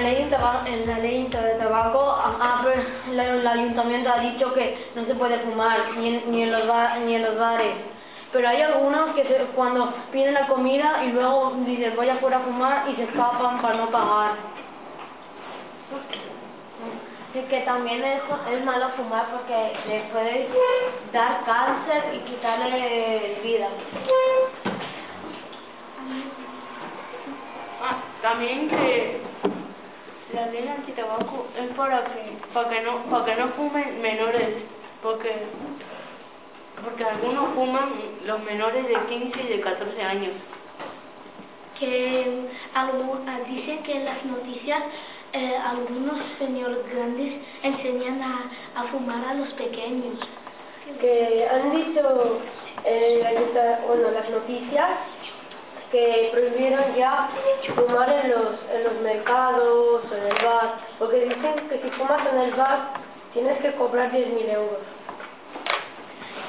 ley, en la ley de tabaco, el ayuntamiento ha dicho que no se puede fumar ni en, ni en, los, ni en los bares. Pero hay algunos que cuando piden la comida y luego dicen voy a fuera a fumar y se escapan para no pagar. Y que también es, es malo fumar porque le puede dar cáncer y quitarle vida. Ah, también que la ley antitabaco es para que, para que no, para que no fumen menores, porque porque algunos fuman los menores de 15 y de 14 años. Que dicen que en las noticias eh, algunos señores grandes enseñan a, a, fumar a los pequeños. Que han dicho eh, bueno, las noticias que prohibieron ya fumar en los, en los mercados, en el bar, porque dicen que si fumas en el bar tienes que cobrar 10.000 euros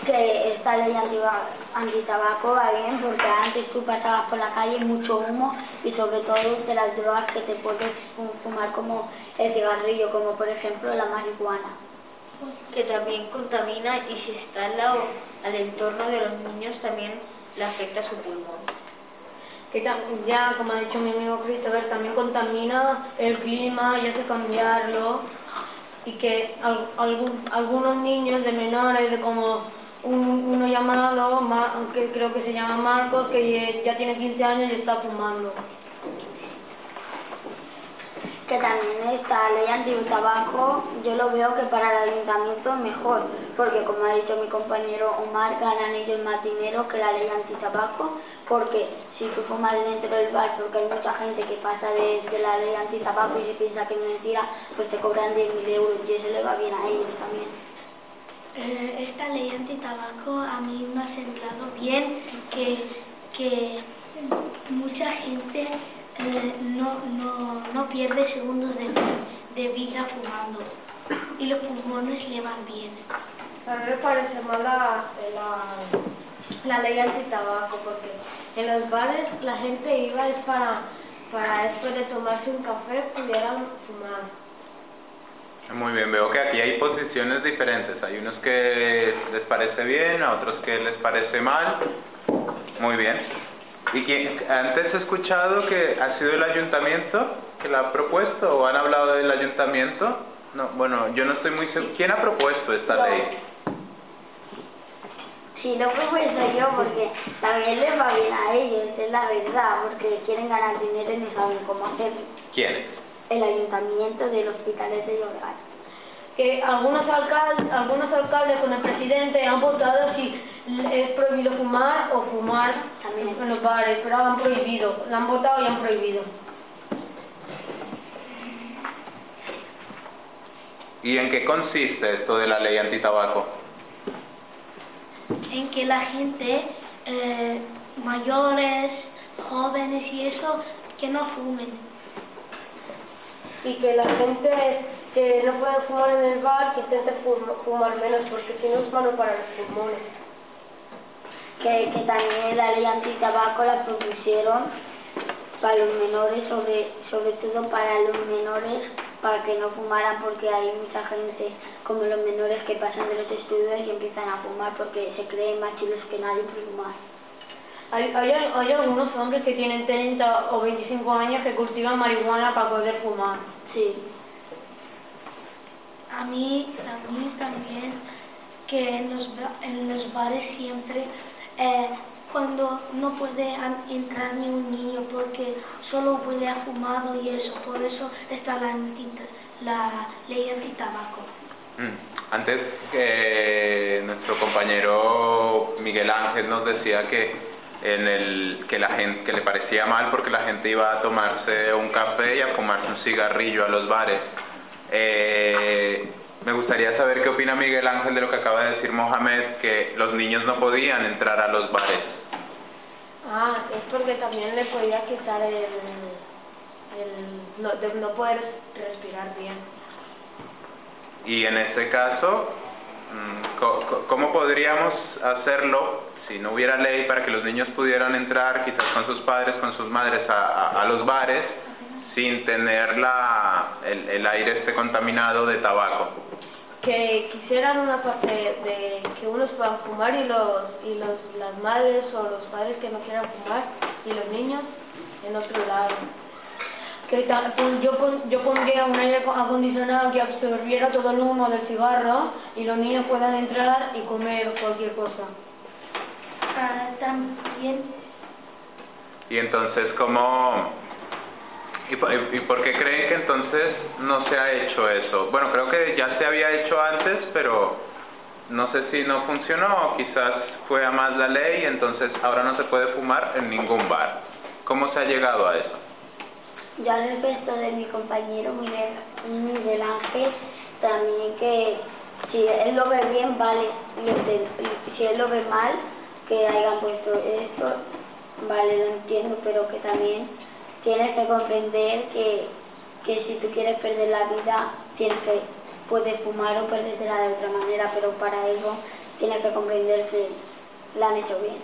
que esta ley antitabaco va bien porque antes tú pasabas por la calle mucho humo y sobre todo de las drogas que te puedes fumar como el cigarrillo, como por ejemplo la marihuana. Que también contamina y si está al lado, al entorno de los niños también le afecta su pulmón. Que ya, como ha dicho mi amigo Christopher, también contamina el clima y hace cambiarlo y que algunos niños de menores de como uno llamado, que creo que se llama Marcos, que ya tiene 15 años y está fumando. Que también esta ley anti-tabaco, yo lo veo que para el ayuntamiento es mejor, porque como ha dicho mi compañero Omar, ganan ellos más dinero que la ley anti-tabaco, porque si tú fumas dentro del bar, porque hay mucha gente que pasa de, la ley anti-tabaco y se piensa que es mentira, pues te cobran 10.000 euros y eso le va bien a ellos también. Eh, esta ley anti-tabaco a mí me ha centrado bien que, que mucha gente eh, no, no, no pierde segundos de, de vida fumando y los pulmones le van bien. A mí me parece mala la, la ley anti-tabaco porque en los bares la gente iba es para, para después de tomarse un café pudieran fumar. Muy bien, veo que aquí hay posiciones diferentes. Hay unos que les parece bien, a otros que les parece mal. Muy bien. ¿Y quién, antes he escuchado que ha sido el ayuntamiento que la ha propuesto o han hablado del ayuntamiento? No, bueno, yo no estoy muy seguro. ¿Quién ha propuesto esta ley? Sí, lo propuesto yo porque también les va bien a ellos, es la verdad, porque quieren ganar dinero y no saben cómo hacerlo. ¿Quiénes? el ayuntamiento del hospital de Llobregat. Que algunos alcaldes, algunos alcaldes con el presidente han votado si es prohibido fumar o fumar También. en los bares, pero han prohibido, lo han votado y han prohibido. ¿Y en qué consiste esto de la ley antitabaco? En que la gente, eh, mayores, jóvenes y eso, que no fumen y que la gente que no puede fumar en el bar que intente fumar menos porque si no es malo para los pulmones. Que, que también la ley antitabaco la propusieron para los menores, sobre, sobre todo para los menores, para que no fumaran porque hay mucha gente como los menores que pasan de los estudios y empiezan a fumar porque se creen más chilos que nadie por fumar. Hay, hay, hay, algunos hombres que tienen 30 o 25 años que cultivan marihuana para poder fumar. Sí. A mí, a mí también, que en los, en los bares siempre, eh, cuando no puede entrar ni un niño porque solo puede haber fumado y eso, por eso está la, la ley antitabaco. Mm. Antes que nuestro compañero Miguel Ángel nos decía que en el que la gente que le parecía mal porque la gente iba a tomarse un café y a fumarse un cigarrillo a los bares. Eh, me gustaría saber qué opina Miguel Ángel de lo que acaba de decir Mohamed, que los niños no podían entrar a los bares. Ah, es porque también le podía quitar el, el no, de no poder respirar bien. Y en este caso, mm, ¿cómo podríamos hacerlo si no hubiera ley para que los niños pudieran entrar quizás con sus padres, con sus madres a, los bares, sin tener la, el, el aire este contaminado de tabaco. Que quisieran una parte de que unos puedan fumar y los y los las madres o los padres que no quieran fumar y los niños en otro lado. Que yo, yo pondría un aire acondicionado que absorbiera todo el humo del cigarro y los niños puedan entrar y comer cualquier cosa. Ah, también Y entonces, ¿cómo, y, y- por qué creen que entonces no se ha hecho eso? Bueno, creo que ya se había hecho antes, pero no sé si no funcionó o quizás fue a más la ley y entonces ahora no se puede fumar en ningún bar. ¿Cómo se ha llegado a eso? Yo al respecto de mi compañero Miguel, Miguel Ángel, también que si él lo ve bien, vale, si él lo ve mal, que hayan puesto esto, vale, lo entiendo, pero que también tienes que comprender que, que si tú quieres perder la vida, tienes que, puedes fumar o perdértela de otra manera, pero para eso tienes que comprender que la han hecho bien.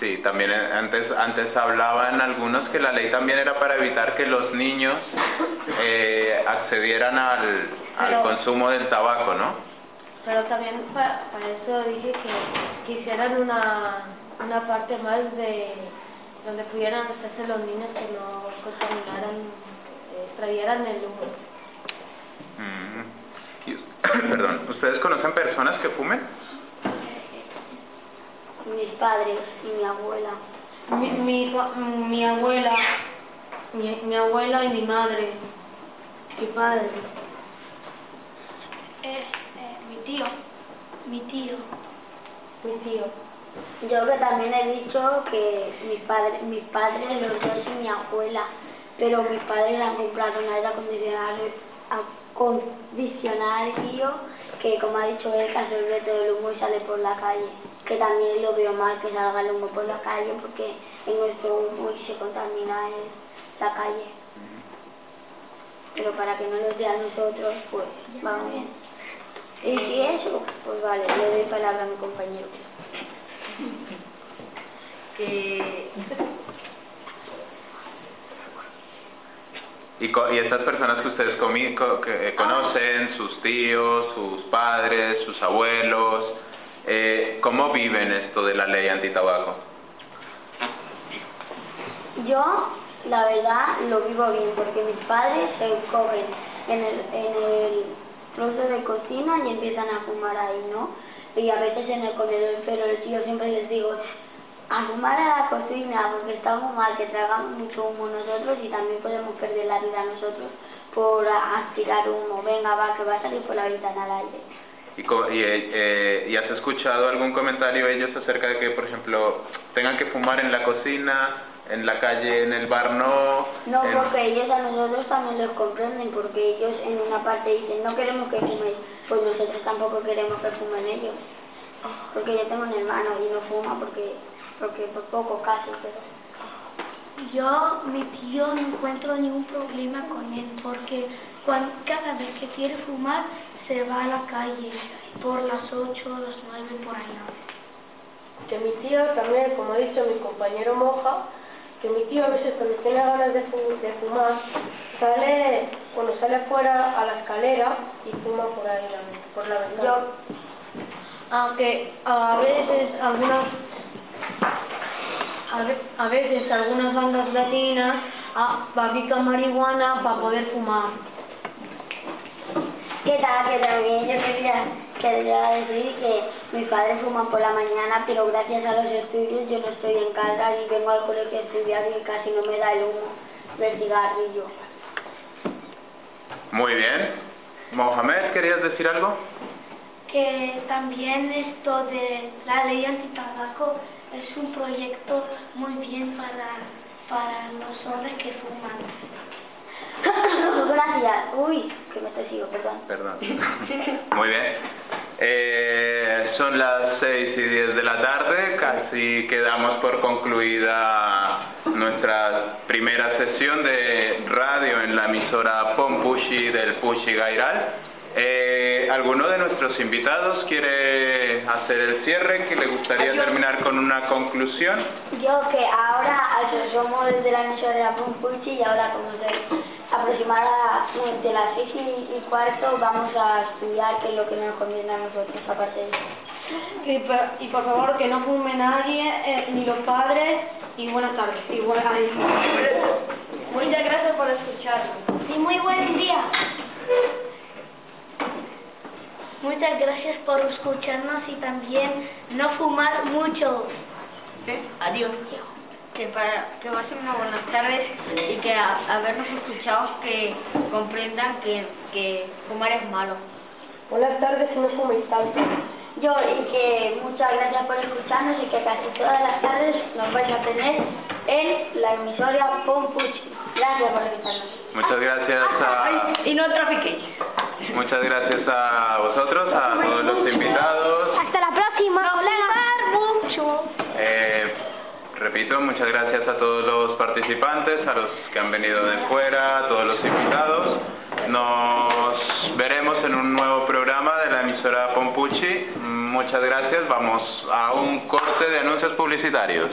Sí, también antes, antes hablaban algunos que la ley también era para evitar que los niños eh, accedieran al, al Pero- consumo del tabaco, ¿no? Pero también para, para eso dije que quisieran una, una parte más de donde pudieran hacerse los niños que no contaminaran, eh, trajeran el humo. Mm. Y- Perdón, ¿ustedes conocen personas que fumen? Mis padres y mi abuela. Mi, mi, mi abuela, mi, mi abuela y mi madre, mi padre. eh, eh, mi tío, mi tío. Mi tío. Yo que también he dicho que mis padres, mis padres, los dos y mi abuela, pero mis padres han comprado un aire acondicionado, acondicionario que como ha dicho él, que absorbe todo el humo y sale por la calle. Que también lo veo mal que salga el humo por la calle porque en nuestro humo y se contamina es la calle. Pero para que no lo sea a nosotros, pues vamos bien. Y si eso, pues vale, le doy palabra a mi compañero. Que Y, co- y estas personas que ustedes comi- co- que, eh, conocen, sus tíos, sus padres, sus abuelos, eh, ¿cómo viven esto de la ley antitabaco? Yo, la verdad, lo vivo bien porque mis padres se cogen en el, en el closet de cocina y empiezan a fumar ahí, ¿no? Y a veces en el comedor, pero yo siempre les digo, a fumar a la cocina porque está muy mal que tragamos mucho humo nosotros y también podemos perder la vida nosotros por aspirar humo. Venga, va, que va a salir por la ventana al aire. ¿Y, y, eh, eh, ¿y has escuchado algún comentario ellos acerca de que, por ejemplo, tengan que fumar en la cocina, en la calle, en el bar no? No, en- porque ellos a nosotros también los comprenden, porque ellos en una parte dicen, no queremos que fumen, pues nosotros tampoco queremos que fumen ellos. Porque yo tengo un hermano y no fuma porque, porque por poco caso, pero... Yo, mi tío, no encuentro ningún problema con él porque cuan- cada vez que quiere fumar se va a la calle por las 8 o las 9 por allá. que mi tío también, como ha dicho mi compañero Moja, que mi tío a veces cuando tiene ganas de fumar, sale, cuando sale afuera a la escalera y fuma por ahí, la- por la ventana. Yo, Aunque a veces algunas a veces algunas bandas latinas ah, fabrican marihuana para poder fumar. ¿qué tal? Que también yo quería, quería decir que mis padres fuman por la mañana, pero gracias a los estudios yo no estoy en casa y vengo al colegio a estudiar y casi no me da el humo del cigarrillo. Muy bien. Mohamed, ¿querías decir algo? Que también esto de la ley antitabaco es un proyecto muy bien para, para los hombres que fuman. Gracias. Uy, que me tosigo, perdón. Perdón. Muy bien. Eh, son las 6 y 10 de la tarde, casi quedamos por concluida nuestra primera sesión de radio en la emisora Pompushi del Pushi Gairal. Eh, ¿Alguno de nuestros invitados quiere hacer el cierre? ¿Que le gustaría terminar con una conclusión? Yo que ahora somos desde la emisora de la Pumpuchi y ahora como se aproximará de las seis y, y cuarto vamos a estudiar qué es lo que nos conviene a nosotros aparte de eso. Y, por- y por favor que no fume nadie, eh, ni los padres, y buenas tardes. Y buenas Muchas gracias por escucharnos. Y muy buen día. Muchas gracias por escucharnos y también no fumar mucho. Adiós. Que, para, que pasen unas buenas tardes y que a, habernos escuchado que comprendan que, que fumar es malo. Buenas tardes y no fuméis tanto. Yo y que muchas gracias por escucharnos y que casi todas las tardes nos vais a tener en la emisora Pompuchi. Gracias por escucharnos. Muchas gracias a, Y no trafiquéis. muchas gracias a vosotros, a todos los invitados. Muchas gracias a todos los participantes, a los que han venido de fuera, a todos los invitados. Nos veremos en un nuevo programa de la emisora Pompuchi. Muchas gracias. Vamos a un corte de anuncios publicitarios.